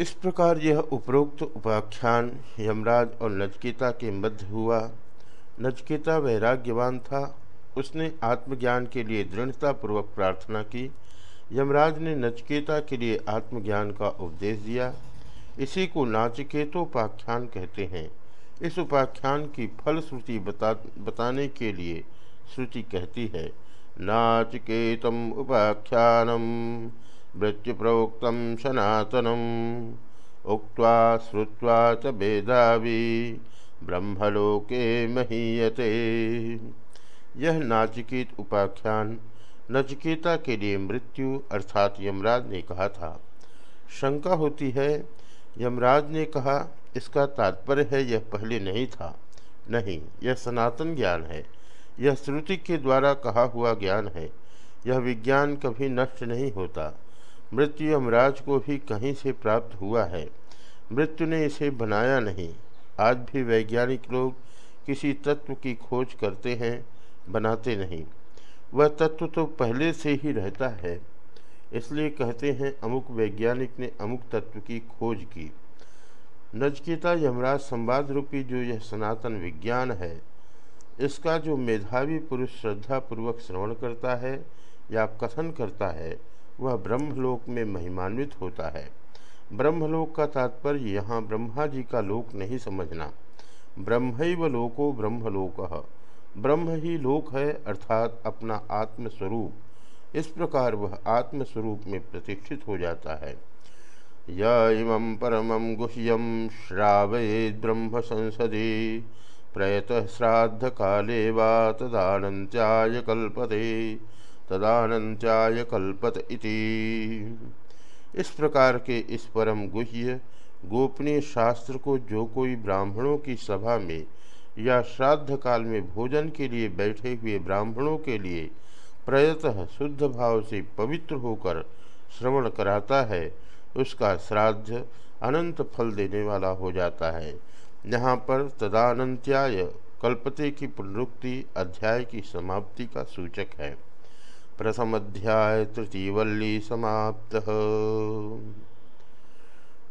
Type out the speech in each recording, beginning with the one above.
इस प्रकार यह उपरोक्त उपाख्यान यमराज और नचकेता के मध्य हुआ। नचकेता वैराग्यवान था। उसने आत्मज्ञान के लिए दृढ़तापूर्वक प्रार्थना की। यमराज ने नचकेता के लिए आत्मज्ञान का उपदेश दिया। इसी को नाचिकेतोपाख्यान कहते हैं। इस उपाख्यान की फलश्रुति बता, बताने के लिए श्रुति कहती है, नाचकेतम उपाख्यानम। मृत्यु प्रोक्त सनातनम उक्त्वा श्रुवा च वेदावी ब्रह्मलोके महीयते। यह नाचिकेत उपाख्यान नचकेता के लिए मृत्यु अर्थात यमराज ने कहा था। शंका होती है, यमराज ने कहा, इसका तात्पर्य है यह पहले नहीं था। नहीं, यह सनातन ज्ञान है। यह श्रुति के द्वारा कहा हुआ ज्ञान है। यह विज्ञान कभी नष्ट नहीं होता। मृत्यु यमराज को भी कहीं से प्राप्त हुआ है। मृत्यु ने इसे बनाया नहीं। आज भी वैज्ञानिक लोग किसी तत्व की खोज करते हैं, बनाते नहीं। वह तत्व तो पहले से ही रहता है। इसलिए कहते हैं, अमुक वैज्ञानिक ने अमुक तत्व की खोज की। नजकीता यमराज संवाद रूपी जो यह सनातन विज्ञान है, इसका जो मेधावी पुरुष श्रद्धापूर्वक श्रवण करता है या कथन करता है वह ब्रह्मलोक में महिमान्वित होता है। ब्रह्मलोक का तात्पर्य यहाँ ब्रह्मा जी का लोक नहीं समझना। ब्रह्म लोको ब्रह्मलोक। ब्रह्म ही लोक है अर्थात अपना आत्मस्वरूप। इस प्रकार वह आत्मस्वरूप में प्रतिष्ठित हो जाता है। य परम गुह्यम श्रावेद ब्रह्म संसदि प्रयत श्राद्ध काले वा तदानंत्याय कल्पते। तदानंत्याय कल्पत इति। इस प्रकार के इस परम गुह्य, गोपनीय शास्त्र को जो कोई ब्राह्मणों की सभा में या श्राद्ध काल में भोजन के लिए बैठे हुए ब्राह्मणों के लिए प्रयतः शुद्ध भाव से पवित्र होकर श्रवण कराता है, उसका श्राद्ध अनंत फल देने वाला हो जाता है। यहाँ पर तदानंत्याय कल्पते की पुनरुक्ति अध्याय की समाप्ति का सूचक है। प्रथम तृतीयवल्ली तृतीय वल्ली समाप्त।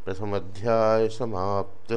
प्रथमध्याय समाप्त।